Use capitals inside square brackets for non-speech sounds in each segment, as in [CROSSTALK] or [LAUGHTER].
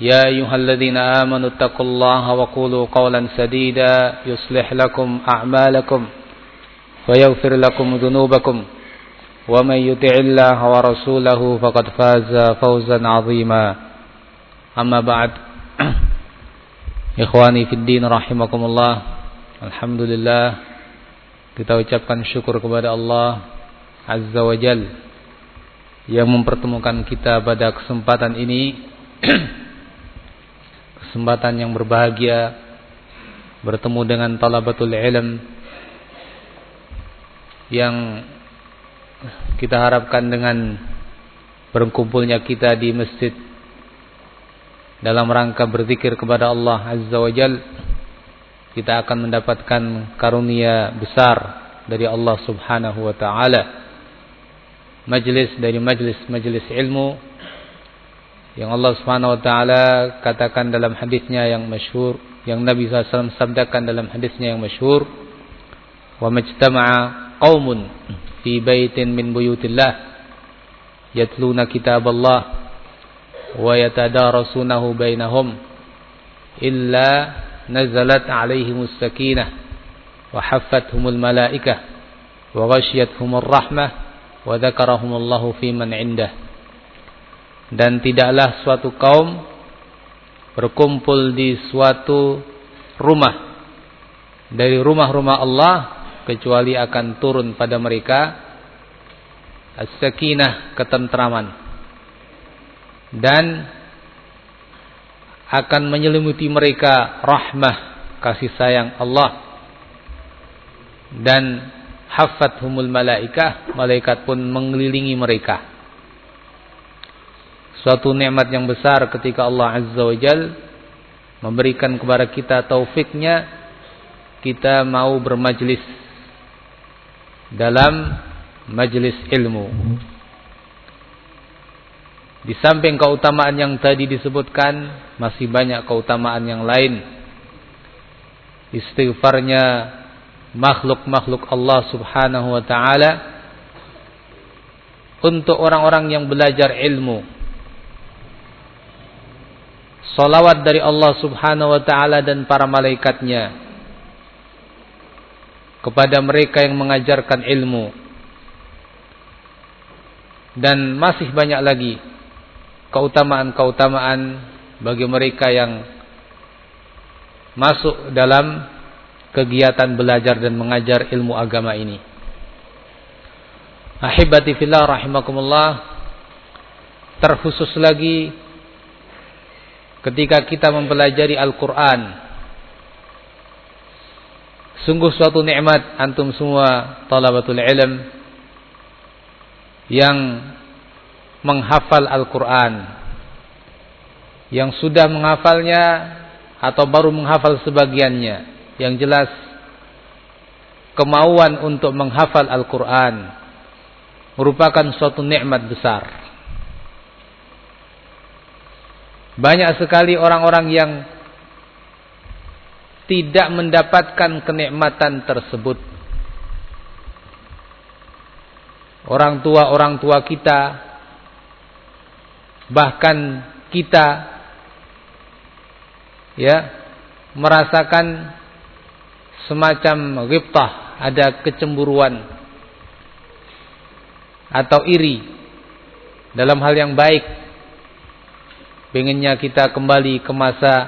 يا أيها الذين آمنوا اتقوا الله وقولوا قولا سديدا يصلح لكم أعمالكم ويغفر لكم ذنوبكم ومن يطع الله ورسوله فقد فاز فوزا عظيما أما بعد إخواني في الدين رحمكم الله الحمد لله kita ucapkan syukur kepada Allah Azza wa Jal yang mempertemukan kita pada kesempatan ini kesempatan yang berbahagia bertemu dengan talabatul ilm yang kita harapkan dengan berkumpulnya kita di masjid dalam rangka berzikir kepada Allah Azza wa Jal kita akan mendapatkan karunia besar dari Allah Subhanahu wa taala. Majlis dari majlis-majlis ilmu yang Allah Subhanahu wa taala katakan dalam hadisnya yang masyhur yang Nabi SAW sabdakan dalam hadisnya yang masyhur wa majtama'a qaumun fi baitin min buyutillah yatluna kitab Allah wa yatadarasunahu bainahum illa nazalat alaihimus sakinah wa haffathumul malaikah wa ghashiyatuhumur rahmah wa dzakarahumullahu fi man indah dan tidaklah suatu kaum berkumpul di suatu rumah. Dari rumah-rumah Allah kecuali akan turun pada mereka as-sakinah ketentraman. Dan akan menyelimuti mereka rahmah kasih sayang Allah. Dan haffathumul malaikah malaikat pun mengelilingi mereka suatu nikmat yang besar ketika Allah Azza wa Jal memberikan kepada kita taufiknya kita mau bermajlis dalam majlis ilmu. Di samping keutamaan yang tadi disebutkan masih banyak keutamaan yang lain. Istighfarnya makhluk-makhluk Allah Subhanahu wa taala untuk orang-orang yang belajar ilmu Salawat dari Allah subhanahu wa ta'ala dan para malaikatnya Kepada mereka yang mengajarkan ilmu. Dan masih banyak lagi Keutamaan-keutamaan Bagi mereka yang Masuk dalam Kegiatan belajar dan mengajar ilmu agama ini. Ahibati fillah rahimakumullah. Terkhusus lagi ketika kita mempelajari Al-Quran. Sungguh suatu nikmat antum semua talabatul ilm yang menghafal Al-Quran. Yang sudah menghafalnya atau baru menghafal sebagiannya. Yang jelas kemauan untuk menghafal Al-Quran merupakan suatu nikmat besar. Banyak sekali orang-orang yang tidak mendapatkan kenikmatan tersebut. Orang tua-orang tua kita bahkan kita ya merasakan semacam ghibtah, ada kecemburuan atau iri dalam hal yang baik Pengennya kita kembali ke masa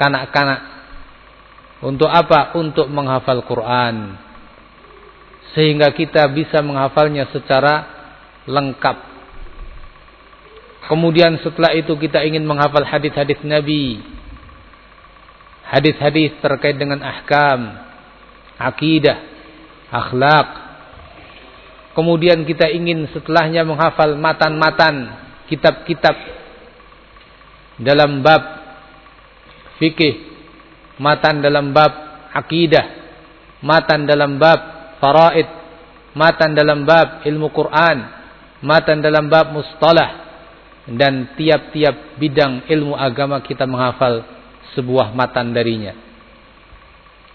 kanak-kanak. Untuk apa? Untuk menghafal Quran. Sehingga kita bisa menghafalnya secara lengkap. Kemudian setelah itu kita ingin menghafal hadis-hadis Nabi. Hadis-hadis terkait dengan ahkam, akidah, akhlak. Kemudian kita ingin setelahnya menghafal matan-matan, kitab-kitab dalam bab fikih matan dalam bab akidah, matan dalam bab faraid, matan dalam bab ilmu Quran, matan dalam bab mustalah dan tiap-tiap bidang ilmu agama kita menghafal sebuah matan darinya.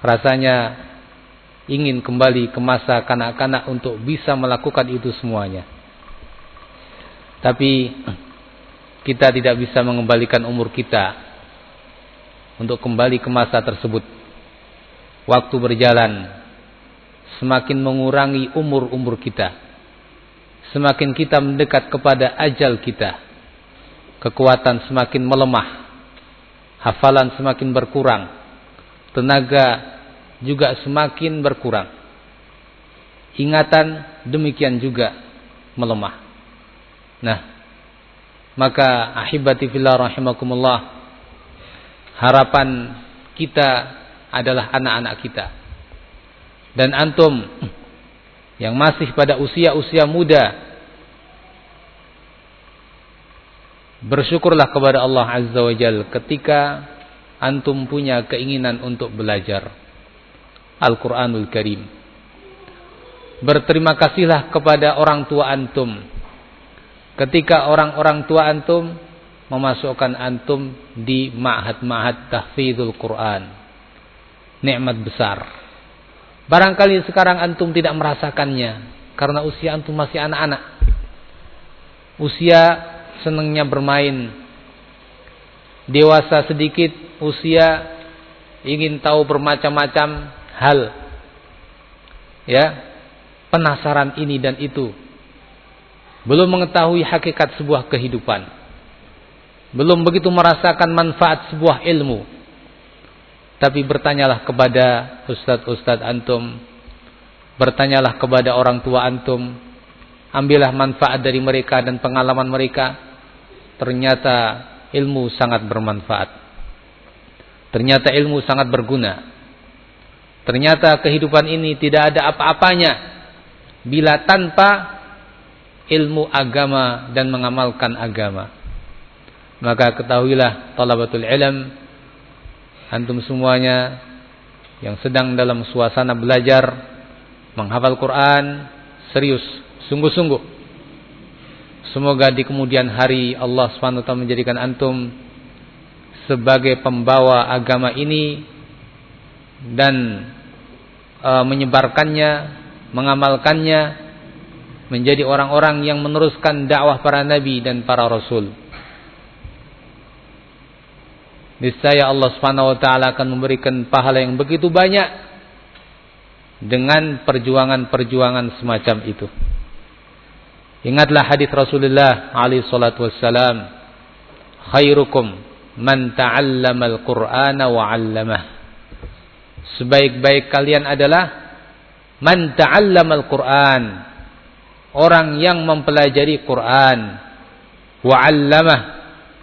Rasanya ingin kembali ke masa kanak-kanak untuk bisa melakukan itu semuanya. Tapi kita tidak bisa mengembalikan umur kita untuk kembali ke masa tersebut. Waktu berjalan, semakin mengurangi umur-umur kita. Semakin kita mendekat kepada ajal kita. Kekuatan semakin melemah. Hafalan semakin berkurang. Tenaga juga semakin berkurang. Ingatan demikian juga melemah. Nah, maka ahibati fillah rahimakumullah harapan kita adalah anak-anak kita. Dan antum yang masih pada usia-usia muda bersyukurlah kepada Allah Azza wa Jal ketika antum punya keinginan untuk belajar Al-Quranul Karim. Berterima kasihlah kepada orang tua antum ketika orang-orang tua antum memasukkan antum di ma'had-ma'had tahfidzul Quran. Nikmat besar. Barangkali sekarang antum tidak merasakannya karena usia antum masih anak-anak. Usia senangnya bermain. Dewasa sedikit, usia ingin tahu bermacam-macam hal. Ya, penasaran ini dan itu. Belum mengetahui hakikat sebuah kehidupan belum begitu merasakan manfaat sebuah ilmu. Tapi bertanyalah kepada ustadz-ustadz antum, bertanyalah kepada orang tua antum, ambillah manfaat dari mereka dan pengalaman mereka. Ternyata ilmu sangat bermanfaat. Ternyata ilmu sangat berguna. Ternyata kehidupan ini tidak ada apa-apanya bila tanpa ilmu agama dan mengamalkan agama. Maka ketahuilah talabatul ilm antum semuanya yang sedang dalam suasana belajar menghafal Quran serius sungguh-sungguh. Semoga di kemudian hari Allah SWT menjadikan antum sebagai pembawa agama ini dan e, menyebarkannya mengamalkannya menjadi orang-orang yang meneruskan dakwah para nabi dan para rasul niscaya Allah Subhanahu wa taala akan memberikan pahala yang begitu banyak dengan perjuangan-perjuangan semacam itu. Ingatlah hadis Rasulullah alaihi salatu wassalam, khairukum man ta'allama al-Qur'ana wa 'allamah. Sebaik-baik kalian adalah man ta'allama al-Qur'an, orang yang mempelajari Quran wa 'allamah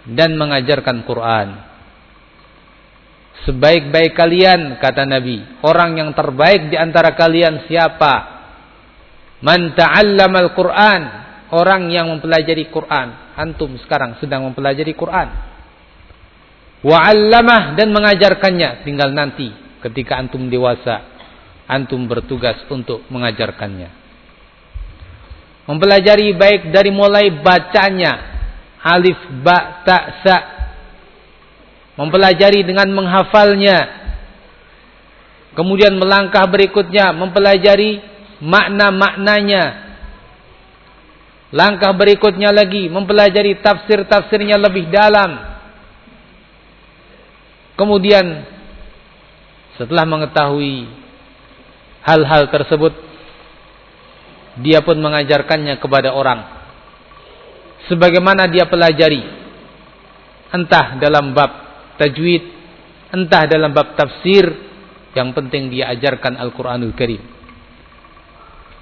dan mengajarkan Quran. Sebaik-baik kalian kata Nabi, orang yang terbaik di antara kalian siapa? Man ta'allama al-Qur'an, orang yang mempelajari Quran. Antum sekarang sedang mempelajari Quran. Wa 'allamah dan mengajarkannya, tinggal nanti ketika antum dewasa, antum bertugas untuk mengajarkannya. Mempelajari baik dari mulai bacanya alif ba ta sa mempelajari dengan menghafalnya. Kemudian melangkah berikutnya mempelajari makna-maknanya. Langkah berikutnya lagi mempelajari tafsir-tafsirnya lebih dalam. Kemudian setelah mengetahui hal-hal tersebut dia pun mengajarkannya kepada orang sebagaimana dia pelajari entah dalam bab tajwid, entah dalam bab tafsir, Yang penting dia ajarkan Al-Quranul Karim.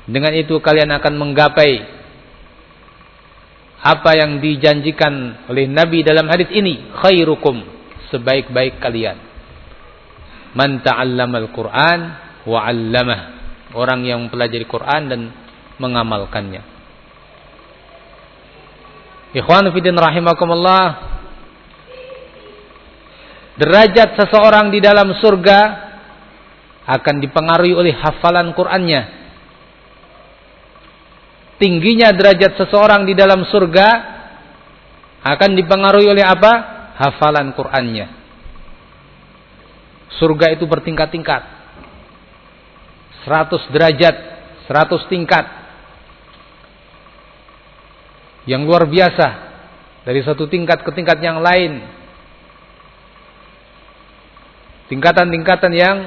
Dengan itu kalian akan menggapai apa yang dijanjikan oleh Nabi dalam hadis ini. Khairukum. Sebaik-baik kalian. Man ta'allama Al-Quran wa 'allamah. Orang yang mempelajari Quran dan mengamalkannya. Ikhwan fillah rahimakumullah. Derajat seseorang di dalam surga akan dipengaruhi oleh hafalan Qur'annya. Tingginya derajat seseorang di dalam surga akan dipengaruhi oleh apa? Hafalan Qur'annya. Surga itu bertingkat-tingkat. 100 derajat, 100 tingkat. Yang luar biasa dari satu tingkat ke tingkat yang lain. Tingkatan-tingkatan yang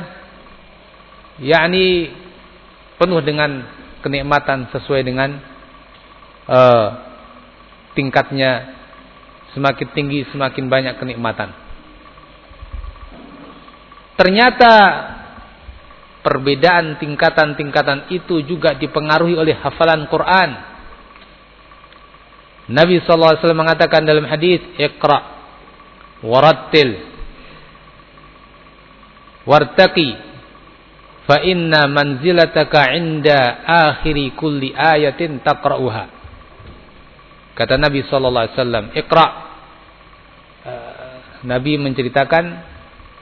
yakni penuh dengan kenikmatan sesuai dengan uh, tingkatnya semakin tinggi semakin banyak kenikmatan. Ternyata perbedaan tingkatan-tingkatan itu juga dipengaruhi oleh hafalan Quran. Nabi SAW mengatakan dalam hadis, "Iqra warattil wartaqi fa inna manzilataka inda akhiri kulli ayatin taqra'uha. Kata Nabi wasallam iqra. Uh, Nabi menceritakan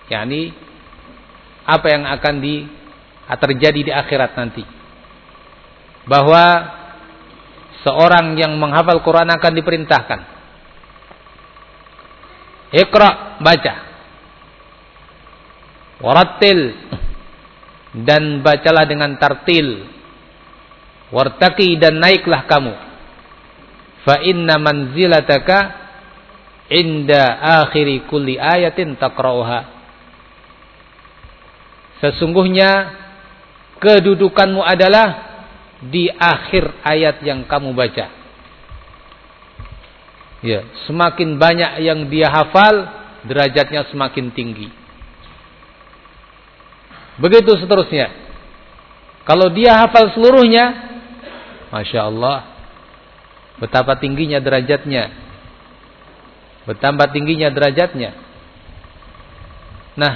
yakni apa yang akan di terjadi di akhirat nanti. Bahwa seorang yang menghafal Quran akan diperintahkan. Iqra baca. Warattil. Dan bacalah dengan tartil. Wartaki dan naiklah kamu. Fa inna manzilataka inda akhiri kulli ayatin taqra'uha. Sesungguhnya kedudukanmu adalah di akhir ayat yang kamu baca ya semakin banyak yang dia hafal derajatnya semakin tinggi Begitu seterusnya. Kalau dia hafal seluruhnya, Masya Allah, betapa tingginya derajatnya. Betapa tingginya derajatnya. Nah,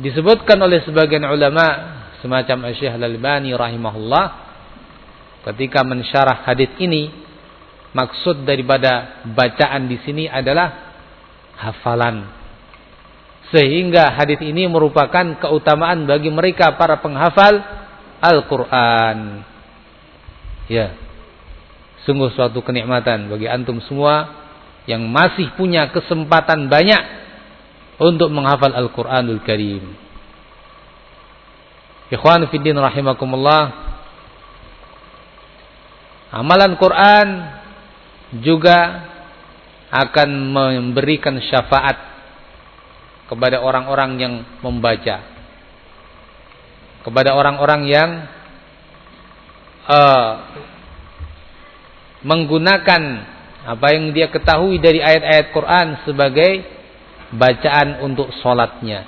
disebutkan oleh sebagian ulama semacam Syekh Al-Albani rahimahullah ketika mensyarah hadis ini maksud daripada bacaan di sini adalah hafalan sehingga hadis ini merupakan keutamaan bagi mereka para penghafal Al-Quran. Ya, sungguh suatu kenikmatan bagi antum semua yang masih punya kesempatan banyak untuk menghafal Al-Quranul Karim. Ikhwan Fiddin rahimakumullah. Amalan Quran juga akan memberikan syafaat kepada orang-orang yang membaca. Kepada orang-orang yang uh, menggunakan apa yang dia ketahui dari ayat-ayat Quran sebagai bacaan untuk solatnya.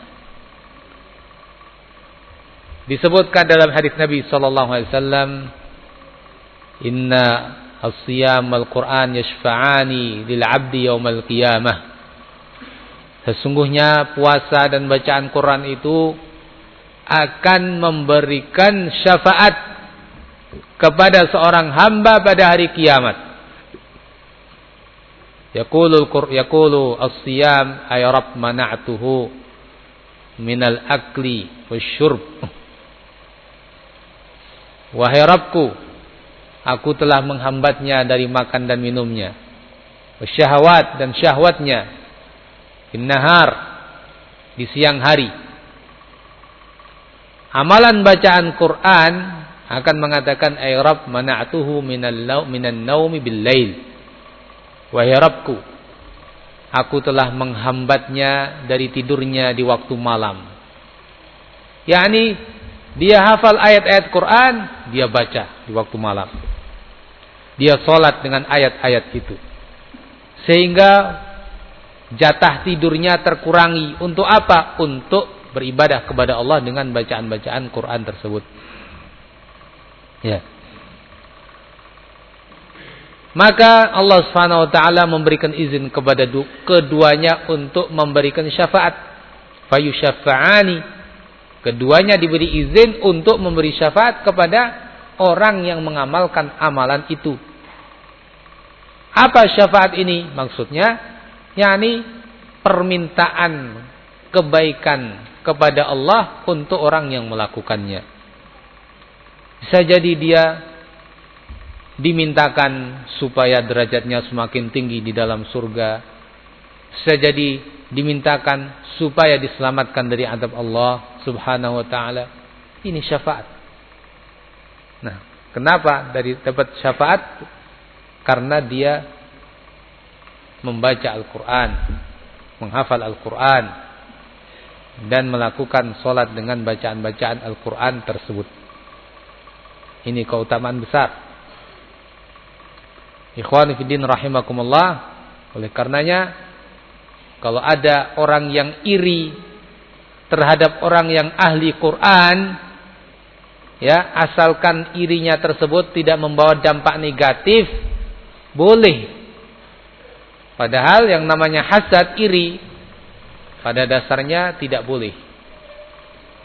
Disebutkan dalam hadis Nabi sallallahu alaihi wasallam inna as-siyam al-Quran yashfa'ani lil 'abdi yaumal qiyamah Sesungguhnya puasa dan bacaan Quran itu akan memberikan syafaat kepada seorang hamba pada hari kiamat. Yaqulu yaqulu as-siyam ay rabb mana'tuhu minal akli wasyurb. [LAUGHS] Wahai Rabbku, aku telah menghambatnya dari makan dan minumnya. Syahwat dan syahwatnya Innahar di siang hari. Amalan bacaan Quran akan mengatakan ay Rabb mana'tuhu minal minan naumi bil lail. Wahai Rabbku, aku telah menghambatnya dari tidurnya di waktu malam. yakni dia hafal ayat-ayat Quran, dia baca di waktu malam. Dia sholat dengan ayat-ayat itu. Sehingga jatah tidurnya terkurangi. Untuk apa? Untuk beribadah kepada Allah dengan bacaan-bacaan Quran tersebut. Ya. Maka Allah Subhanahu wa taala memberikan izin kepada keduanya untuk memberikan syafaat. Fayusyafa'ani. Keduanya diberi izin untuk memberi syafaat kepada orang yang mengamalkan amalan itu. Apa syafaat ini? Maksudnya yakni permintaan kebaikan kepada Allah untuk orang yang melakukannya. Bisa jadi dia dimintakan supaya derajatnya semakin tinggi di dalam surga. Bisa jadi dimintakan supaya diselamatkan dari adab Allah Subhanahu wa taala. Ini syafaat. Nah, kenapa dari dapat syafaat? Karena dia membaca Al-Qur'an, menghafal Al-Qur'an dan melakukan solat dengan bacaan-bacaan Al-Qur'an tersebut. Ini keutamaan besar Ikhwan fiddin rahimakumullah. Oleh karenanya kalau ada orang yang iri terhadap orang yang ahli Quran ya asalkan irinya tersebut tidak membawa dampak negatif boleh padahal yang namanya hasad iri pada dasarnya tidak boleh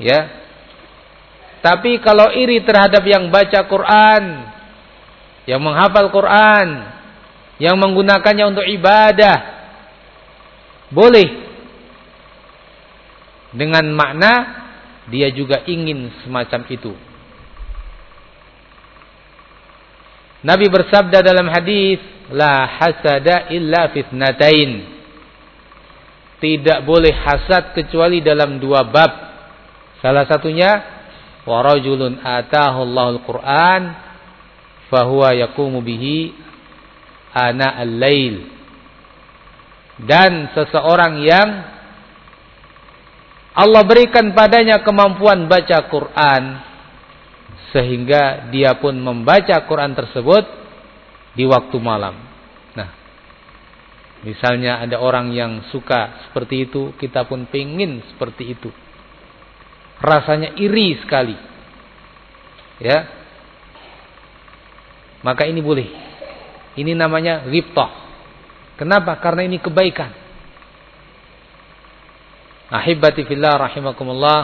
ya tapi kalau iri terhadap yang baca Quran yang menghafal Quran, yang menggunakannya untuk ibadah, boleh. Dengan makna dia juga ingin semacam itu. Nabi bersabda dalam hadis, la hasada illa fitnatain. Tidak boleh hasad kecuali dalam dua bab. Salah satunya wa rajulun atahu Allahul Quran fahuwa yakumu bihi ana al-lail dan seseorang yang Allah berikan padanya kemampuan baca Quran sehingga dia pun membaca Quran tersebut di waktu malam. Nah, misalnya ada orang yang suka seperti itu, kita pun pingin seperti itu. Rasanya iri sekali. Ya, maka ini boleh. Ini namanya ghibtah. Kenapa? Karena ini kebaikan. Ahibati fillah rahimakumullah.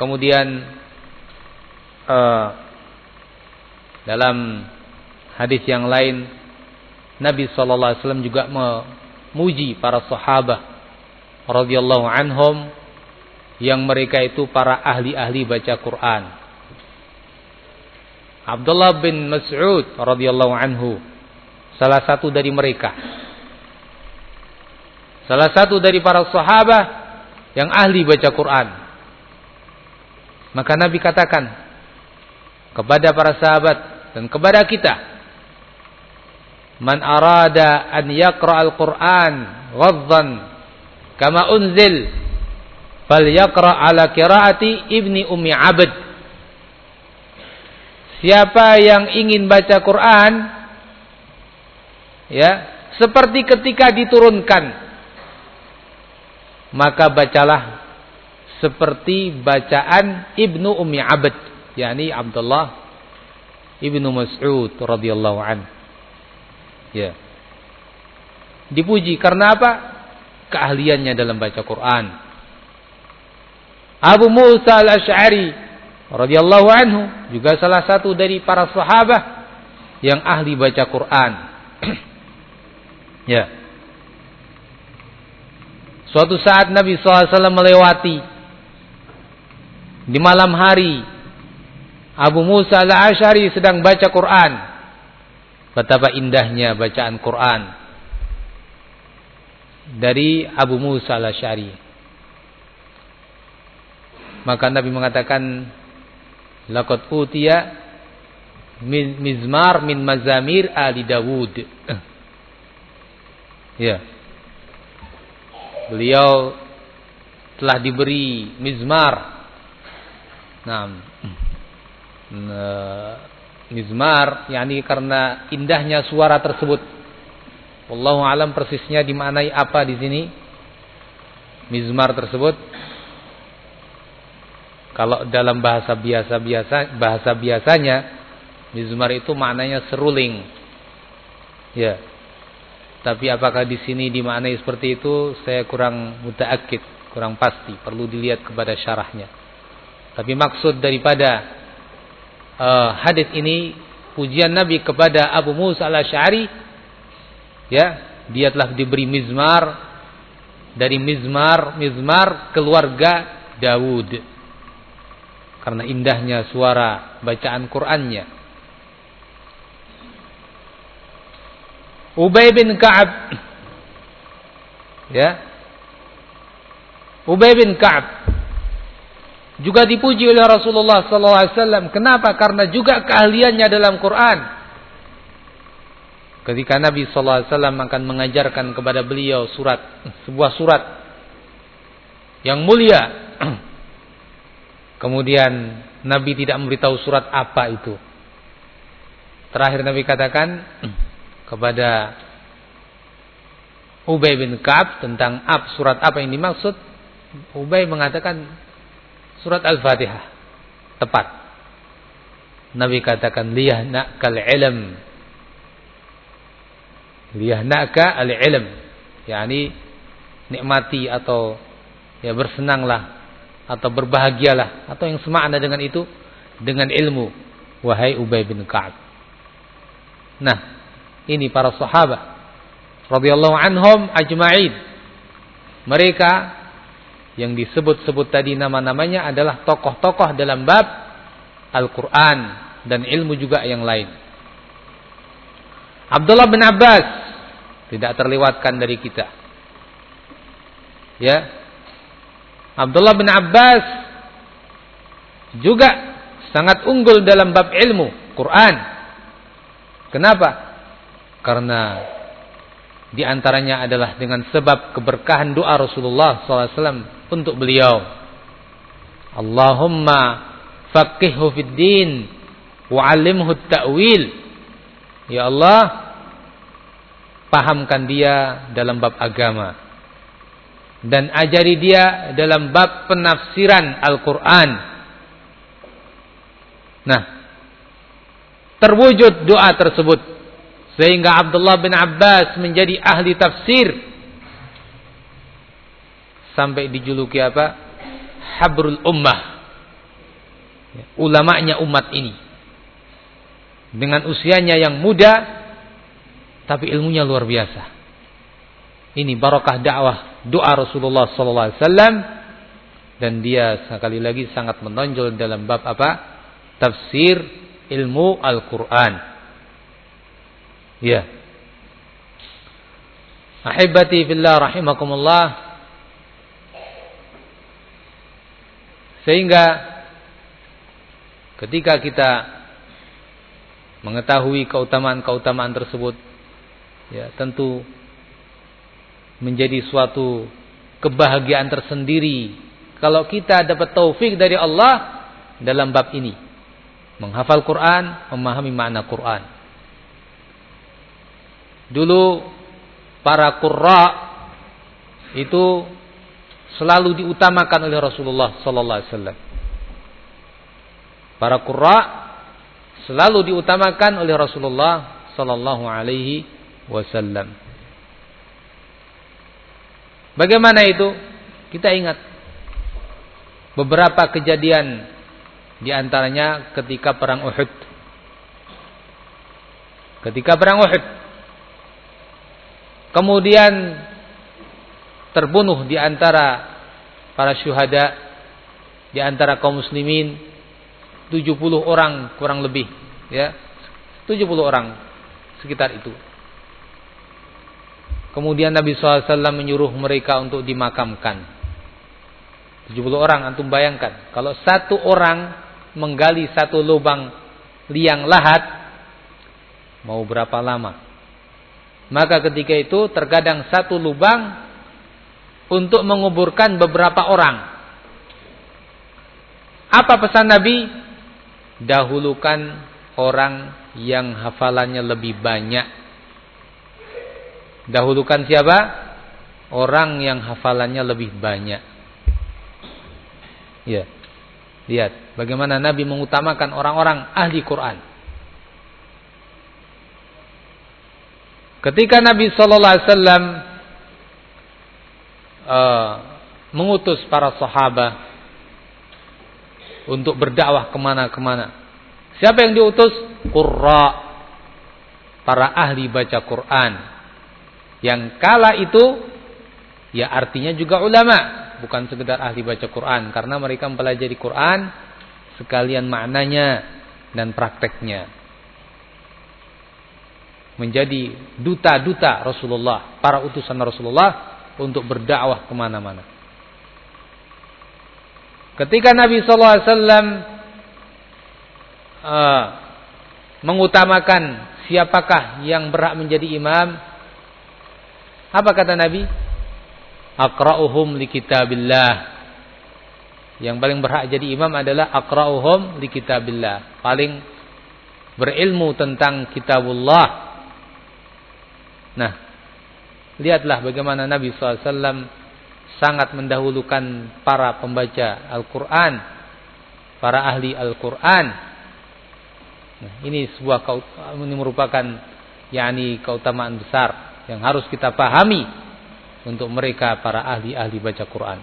Kemudian uh, dalam hadis yang lain Nabi sallallahu alaihi wasallam juga memuji para sahabat radhiyallahu anhum yang mereka itu para ahli-ahli baca Quran. Abdullah bin Mas'ud radhiyallahu anhu salah satu dari mereka salah satu dari para sahabat yang ahli baca Quran maka Nabi katakan kepada para sahabat dan kepada kita. Man arada an yaqra al-Quran ghaddan kama unzil falyaqra ala qiraati ibni ummi abd. Siapa yang ingin baca Quran ya, seperti ketika diturunkan maka bacalah seperti bacaan Ibnu Ummi Abd yakni Abdullah Ibnu Mas'ud radhiyallahu an. Ya. Dipuji karena apa? Keahliannya dalam baca Quran. Abu Musa al-Ash'ari radhiyallahu anhu juga salah satu dari para sahabat yang ahli baca Quran. [CLEARS THROAT] ya. Suatu saat Nabi SAW melewati di malam hari Abu Musa al-Ashari sedang baca Quran. Betapa indahnya bacaan Quran dari Abu Musa al-Ashari. Maka Nabi mengatakan utiya min mizmar min mazamir ali Dawud. [CLEARS THROAT] ya. Beliau telah diberi mizmar. Nah, mizmar yakni karena indahnya suara tersebut. Wallahu alam persisnya dimaknai apa di sini? mizmar tersebut kalau dalam bahasa biasa-biasa bahasa biasanya mizmar itu maknanya seruling. Ya. Tapi apakah di sini dimaknai seperti itu saya kurang mutaakid, kurang pasti, perlu dilihat kepada syarahnya. Tapi maksud daripada uh, hadis ini pujian Nabi kepada Abu Musa al-Asy'ari. Ya, dia telah diberi mizmar. Dari mizmar mizmar keluarga Dawud karena indahnya suara bacaan Qur'annya. Ubay bin Ka'ab. Ya. Ubay bin Ka'ab juga dipuji oleh Rasulullah wasallam. Kenapa? Karena juga keahliannya dalam Quran. Ketika Nabi wasallam akan mengajarkan kepada beliau surat sebuah surat yang mulia. [CLEARS THROAT] Kemudian Nabi tidak memberitahu surat apa itu. Terakhir Nabi katakan [CLEARS THROAT] kepada Ubay bin Ka'ab tentang surat apa yang dimaksud. Ubay mengatakan surat Al-Fatihah. Tepat. Nabi katakan liyahnaka al-ilm. Liyahnaka al-ilm. Yani nikmati atau ya bersenanglah atau berbahagialah atau yang semakna dengan itu dengan ilmu wahai Ubay bin Ka'ab. Nah, ini para sahabat radhiyallahu anhum ajma'in. Mereka yang disebut-sebut tadi nama-namanya adalah tokoh-tokoh dalam bab Al-Quran dan ilmu juga yang lain. Abdullah bin Abbas tidak terlewatkan dari kita. Ya. Abdullah bin Abbas juga sangat unggul dalam bab ilmu Quran. Kenapa? Karena di antaranya adalah dengan sebab keberkahan doa Rasulullah SAW untuk beliau. Allahumma faqihhu fid din wa 'allimhu ta'wil. Ya Allah, pahamkan dia dalam bab agama dan ajari dia dalam bab penafsiran Al-Qur'an. Nah, terwujud doa tersebut sehingga Abdullah bin Abbas menjadi ahli tafsir sampai dijuluki apa? Habrul Ummah. Ya, ulamanya umat ini. Dengan usianya yang muda tapi ilmunya luar biasa. Ini barakah dakwah doa Rasulullah sallallahu alaihi wasallam dan dia sekali lagi sangat menonjol dalam bab apa? Tafsir ilmu Al-Qur'an. Ya. Ahibati fillah rahimakumullah. Sehingga ketika kita mengetahui keutamaan-keutamaan tersebut ya tentu menjadi suatu kebahagiaan tersendiri kalau kita dapat taufik dari Allah dalam bab ini menghafal Quran memahami makna Quran dulu para qurra itu selalu diutamakan oleh Rasulullah sallallahu alaihi wasallam. Para qurra selalu diutamakan oleh Rasulullah sallallahu alaihi wasallam. Bagaimana itu? Kita ingat beberapa kejadian di antaranya ketika perang Uhud. Ketika perang Uhud. Kemudian terbunuh di antara para syuhada di antara kaum muslimin 70 orang kurang lebih ya. 70 orang sekitar itu. Kemudian Nabi SAW menyuruh mereka untuk dimakamkan. 70 orang antum bayangkan. Kalau satu orang menggali satu lubang liang lahat mau berapa lama maka ketika itu terkadang satu lubang untuk menguburkan beberapa orang. Apa pesan Nabi? Dahulukan orang yang hafalannya lebih banyak. Dahulukan siapa? orang yang hafalannya lebih banyak. Ya. Lihat bagaimana Nabi mengutamakan orang-orang ahli Quran. Ketika Nabi sallallahu alaihi wasallam uh, mengutus para sahabat untuk berdakwah ke mana-kemana. Siapa yang diutus? Qurra. Para ahli baca Quran. Yang kala itu ya artinya juga ulama bukan sekedar ahli baca Quran karena mereka mempelajari Quran sekalian maknanya dan prakteknya menjadi duta-duta Rasulullah para utusan Rasulullah untuk berdakwah ke mana-mana ketika Nabi SAW uh, mengutamakan siapakah yang berhak menjadi imam apa kata Nabi aqra'uhum li kitabillah. Yang paling berhak jadi imam adalah aqra'uhum li kitabillah. Paling berilmu tentang kitabullah. Nah, lihatlah bagaimana Nabi SAW sangat mendahulukan para pembaca Al-Quran. Para ahli Al-Quran. Nah, ini sebuah ini merupakan yakni keutamaan besar yang harus kita pahami untuk mereka para ahli-ahli baca Quran.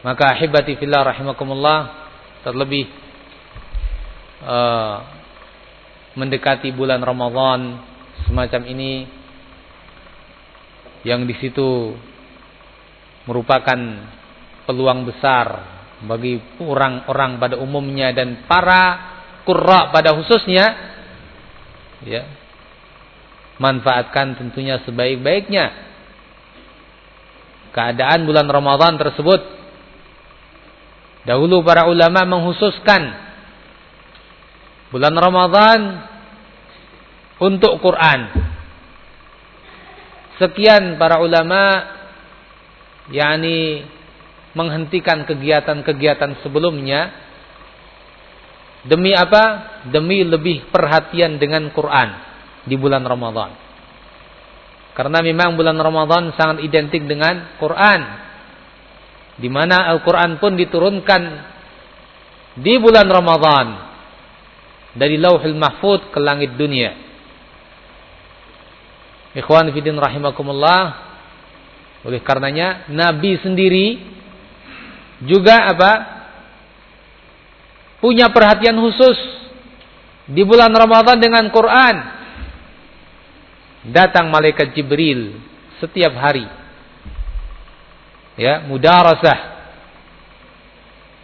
Maka ahibati fillah rahimakumullah terlebih uh, mendekati bulan Ramadan semacam ini yang di situ merupakan peluang besar bagi orang-orang pada umumnya dan para qurra pada khususnya ya manfaatkan tentunya sebaik-baiknya keadaan bulan Ramadan tersebut. Dahulu para ulama menghususkan bulan Ramadan untuk Quran. Sekian para ulama yakni menghentikan kegiatan-kegiatan sebelumnya demi apa? Demi lebih perhatian dengan Quran di bulan Ramadan. Karena memang bulan Ramadan sangat identik dengan Quran. Di mana Al-Quran pun diturunkan di bulan Ramadan. Dari lauhul mahfud ke langit dunia. Ikhwan Fidin rahimakumullah. Oleh karenanya Nabi sendiri juga apa? Punya perhatian khusus di bulan Ramadan dengan Quran datang malaikat Jibril setiap hari. Ya, mudarasah.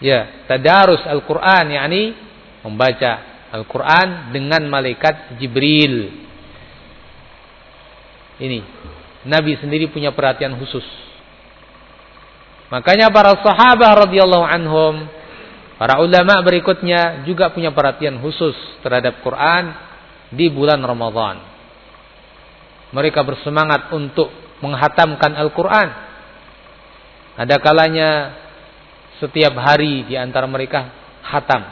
Ya, tadarus Al-Qur'an yakni membaca Al-Qur'an dengan malaikat Jibril. Ini Nabi sendiri punya perhatian khusus. Makanya para sahabat radhiyallahu anhum, para ulama berikutnya juga punya perhatian khusus terhadap Quran di bulan Ramadan mereka bersemangat untuk menghatamkan Al-Quran. Ada kalanya setiap hari di antara mereka hatam.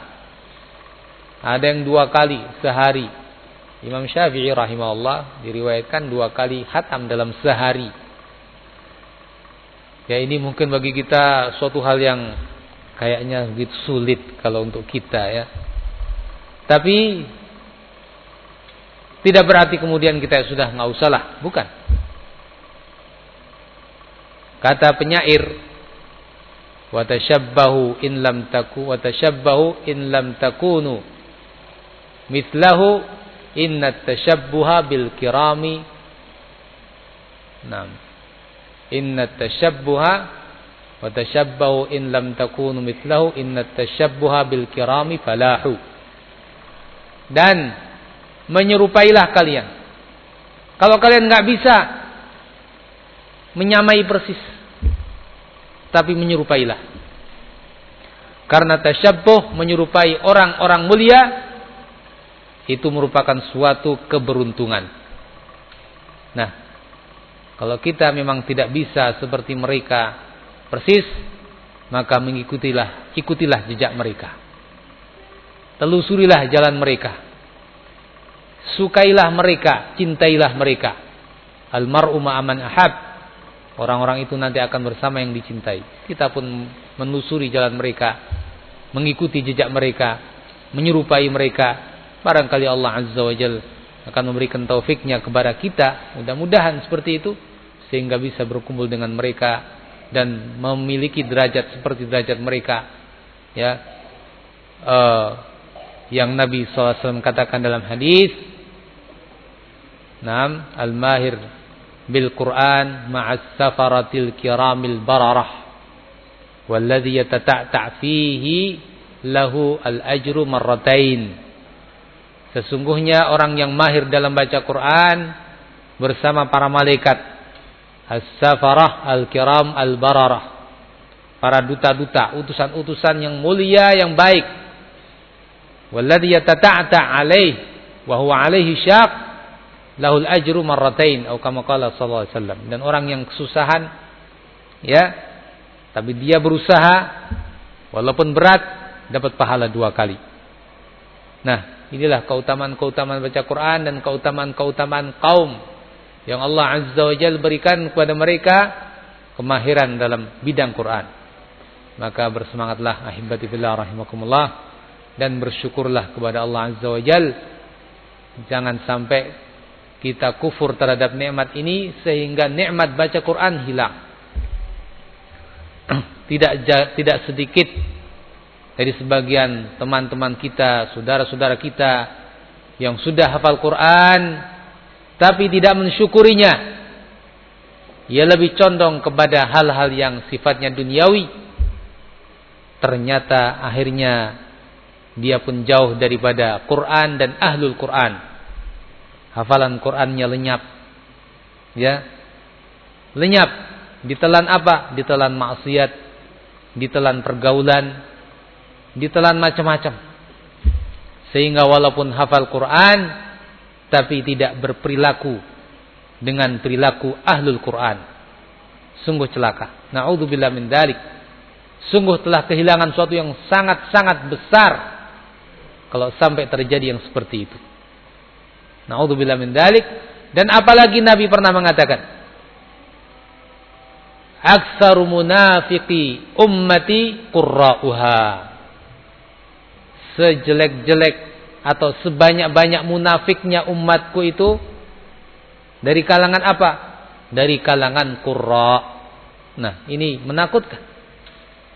Ada yang dua kali sehari. Imam Syafi'i rahimahullah diriwayatkan dua kali hatam dalam sehari. Ya ini mungkin bagi kita suatu hal yang kayaknya begitu sulit kalau untuk kita ya. Tapi tidak berarti kemudian kita sudah nggak usah lah, bukan. Kata penyair, watashabbahu in lam taku watashabbahu in lam takunu mithlahu inna tashabbuha bil kirami Naam. Inna tashabbuha watashabbahu in lam takunu mithlahu inna tashabbuha bil kirami falahu. Dan menyerupailah kalian. Kalau kalian nggak bisa menyamai persis, tapi menyerupailah. Karena tasyabbuh menyerupai orang-orang mulia itu merupakan suatu keberuntungan. Nah, kalau kita memang tidak bisa seperti mereka persis, maka mengikutilah, ikutilah jejak mereka. Telusurilah jalan mereka sukailah mereka, cintailah mereka. Al-mar'u ma'aman ahab. Orang-orang itu nanti akan bersama yang dicintai. Kita pun menelusuri jalan mereka, mengikuti jejak mereka, menyerupai mereka. Barangkali Allah Azza wa Jal akan memberikan taufiknya kepada kita. Mudah-mudahan seperti itu sehingga bisa berkumpul dengan mereka dan memiliki derajat seperti derajat mereka. Ya, uh, yang Nabi SAW katakan dalam hadis, Nam al-mahir bil Quran ma'as safaratil kiramil bararah walladhi yatata'ta' fihi lahu al-ajru marratain sesungguhnya orang yang mahir dalam baca Quran bersama para malaikat. As-safarah al-kiram al-bararah. Para duta-duta utusan-utusan yang mulia yang baik. Walladhi yatata'ta' alaih wa huwa alaihi syaq lahul ajru marratain atau kama qala sallallahu alaihi wasallam. Dan orang yang kesusahan ya tapi dia berusaha walaupun berat dapat pahala dua kali. Nah inilah keutamaan-keutamaan baca Quran dan keutamaan-keutamaan kaum yang Allah azza wa jalla berikan kepada mereka kemahiran dalam bidang Quran maka bersemangatlah ahibati rahimakumullah dan bersyukurlah kepada Allah azza wa jalla jangan sampai kita kufur terhadap nikmat ini sehingga nikmat baca Quran hilang. [CLEARS THROAT] tidak tidak sedikit dari sebagian teman-teman kita, saudara-saudara kita yang sudah hafal Quran tapi tidak mensyukurinya. Ia lebih condong kepada hal-hal yang sifatnya duniawi. Ternyata akhirnya dia pun jauh daripada Quran dan ahlul Quran hafalan Qur'annya lenyap. Ya. Lenyap. Ditelan apa? Ditelan maksiat, ditelan pergaulan, ditelan macam-macam. Sehingga walaupun hafal Quran tapi tidak berperilaku dengan perilaku ahlul Quran. Sungguh celaka. Nauzubillah min dalik. Sungguh telah kehilangan suatu yang sangat-sangat besar kalau sampai terjadi yang seperti itu. Naudzubillah min dalik. Dan apalagi Nabi pernah mengatakan, Aksaru ummati qurra'uha. Sejelek-jelek atau sebanyak-banyak munafiknya umatku itu dari kalangan apa? Dari kalangan qurra. Nah, ini menakutkan.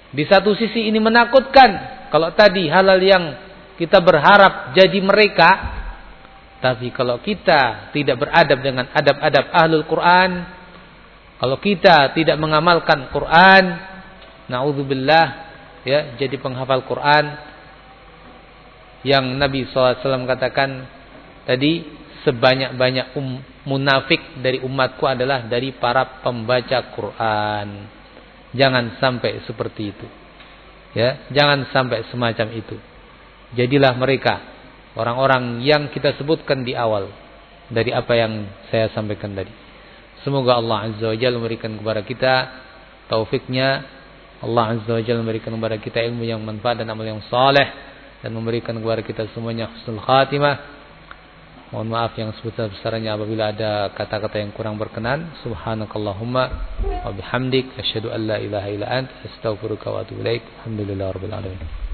Di satu sisi ini menakutkan. Kalau tadi halal yang kita berharap jadi mereka, tapi kalau kita tidak beradab dengan adab-adab ahlul Quran, kalau kita tidak mengamalkan Quran, naudzubillah ya, jadi penghafal Quran yang Nabi SAW katakan tadi sebanyak-banyak um, munafik dari umatku adalah dari para pembaca Quran. Jangan sampai seperti itu. Ya, jangan sampai semacam itu. Jadilah mereka orang-orang yang kita sebutkan di awal dari apa yang saya sampaikan tadi. Semoga Allah Azza wa Jalla memberikan kepada kita taufiknya. Allah Azza wa Jalla memberikan kepada kita ilmu yang manfaat dan amal yang saleh dan memberikan kepada kita semuanya husnul khatimah. Mohon maaf yang sebesar-besarnya apabila ada kata-kata yang kurang berkenan. Subhanakallahumma wa bihamdik asyhadu an la ilaha illa ant astaghfiruka wa atubu ilaik. Alhamdulillahirabbil alamin.